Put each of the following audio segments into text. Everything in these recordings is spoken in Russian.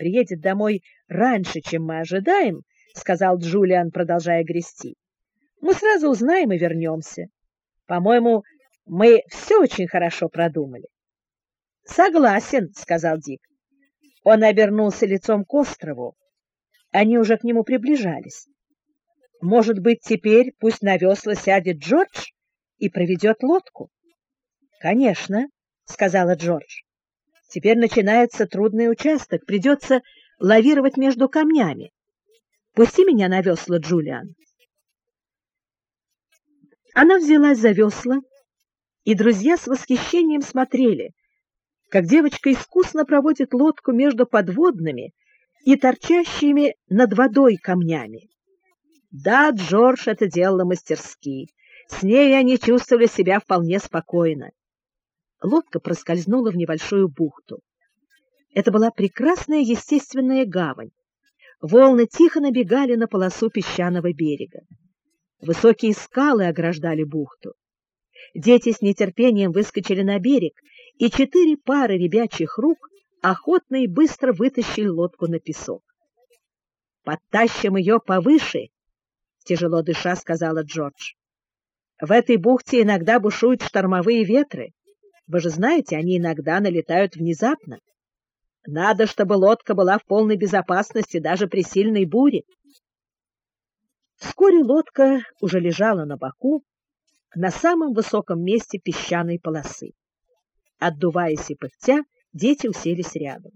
приедет домой раньше, чем мы ожидаем, — сказал Джулиан, продолжая грести, — мы сразу узнаем и вернемся. По-моему, мы все очень хорошо продумали. — Согласен, — сказал Дик. Он обернулся лицом к острову. Они уже к нему приближались. Может быть, теперь пусть на весла сядет Джордж и проведет лодку? — Конечно, — сказала Джордж. — Теперь начинается трудный участок. Придется лавировать между камнями. Пусти меня на весла, Джулиан. Она взялась за весла, и друзья с восхищением смотрели, как девочка искусно проводит лодку между подводными и торчащими над водой камнями. Да, Джордж это делала мастерски. С ней они чувствовали себя вполне спокойно. Лодка проскользнула в небольшую бухту. Это была прекрасная естественная гавань. Волны тихо набегали на полосу песчаного берега. Высокие скалы ограждали бухту. Дети с нетерпением выскочили на берег, и четыре пары ребячьих рук охотно и быстро вытащили лодку на песок. «Подтащим ее повыше!» — тяжело дыша сказала Джордж. «В этой бухте иногда бушуют штормовые ветры. Вы же знаете, они иногда налетают внезапно. Надо, чтобы лодка была в полной безопасности даже при сильной буре». Вскоре лодка уже лежала на боку на самом высоком месте песчаной полосы. Отдуваясь и пыхтя, дети уселись рядом.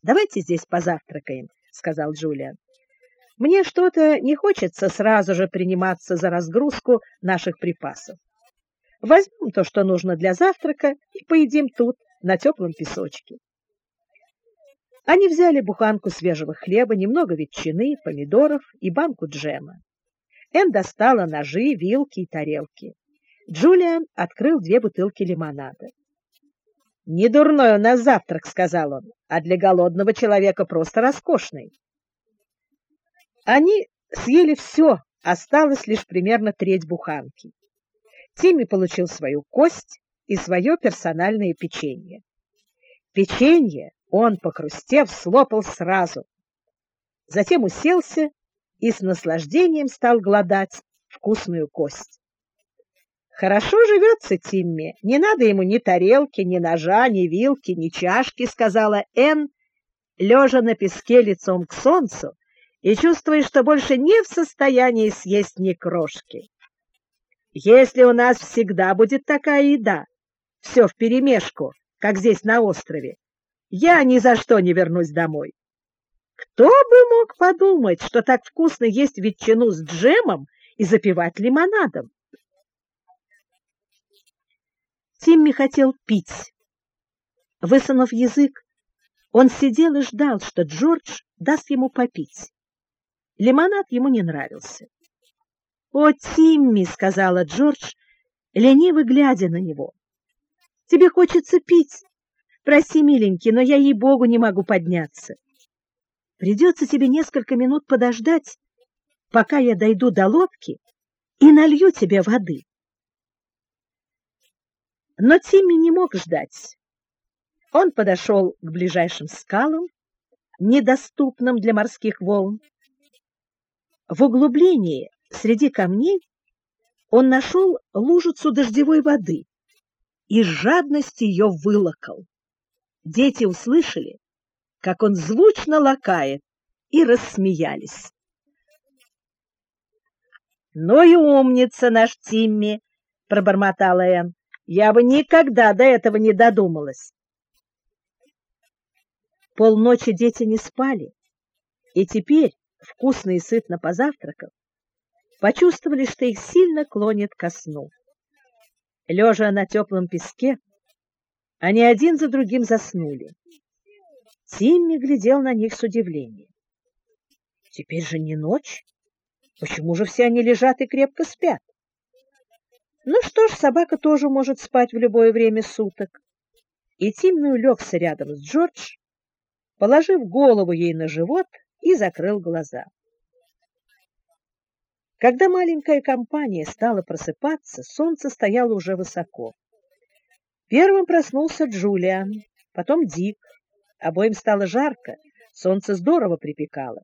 «Давайте здесь позавтракаем», — сказал Джулиан. Мне что-то не хочется сразу же приниматься за разгрузку наших припасов. Возьмем то, что нужно для завтрака, и поедим тут, на теплом песочке. Они взяли буханку свежего хлеба, немного ветчины, помидоров и банку джема. Энн достала ножи, вилки и тарелки. Джулиан открыл две бутылки лимонада. «Не дурной он на завтрак», — сказал он, — «а для голодного человека просто роскошный». Они съели все, осталось лишь примерно треть буханки. Тимми получил свою кость и свое персональное печенье. Печенье он, похрустев, слопал сразу. Затем уселся и с наслаждением стал глодать вкусную кость. «Хорошо живется Тимми, не надо ему ни тарелки, ни ножа, ни вилки, ни чашки», — сказала Энн, лежа на песке лицом к солнцу и чувствуешь, что больше не в состоянии съесть ни крошки. Если у нас всегда будет такая еда, все вперемешку, как здесь на острове, я ни за что не вернусь домой. Кто бы мог подумать, что так вкусно есть ветчину с джемом и запивать лимонадом? Тимми хотел пить. Высунув язык, он сидел и ждал, что Джордж даст ему попить. Лимонад ему не нравился. «О, Тимми!» — сказала Джордж, лениво глядя на него. «Тебе хочется пить? Прости, миленький, но я, ей-богу, не могу подняться. Придется тебе несколько минут подождать, пока я дойду до лодки и налью тебе воды». Но Тимми не мог ждать. Он подошел к ближайшим скалам, недоступным для морских волн, в углублении среди камней он нашел лужицу дождевой воды и с жадностью ее вылокал. Дети услышали, как он звучно лакает, и рассмеялись. «Ну и умница наш Тимми!» — пробормотала Энн. «Я бы никогда до этого не додумалась!» Полночи дети не спали, и теперь, вкусно и сытно позавтракав, почувствовали, что их сильно клонит ко сну. Лежа на теплом песке, они один за другим заснули. Тимми глядел на них с удивлением. Теперь же не ночь. Почему же все они лежат и крепко спят? Ну что ж, собака тоже может спать в любое время суток. И Тимми улегся рядом с Джордж, положив голову ей на живот и закрыл глаза. Когда маленькая компания стала просыпаться, солнце стояло уже высоко. Первым проснулся Джулиан, потом Дик. Обоим стало жарко, Солнце здорово припекало.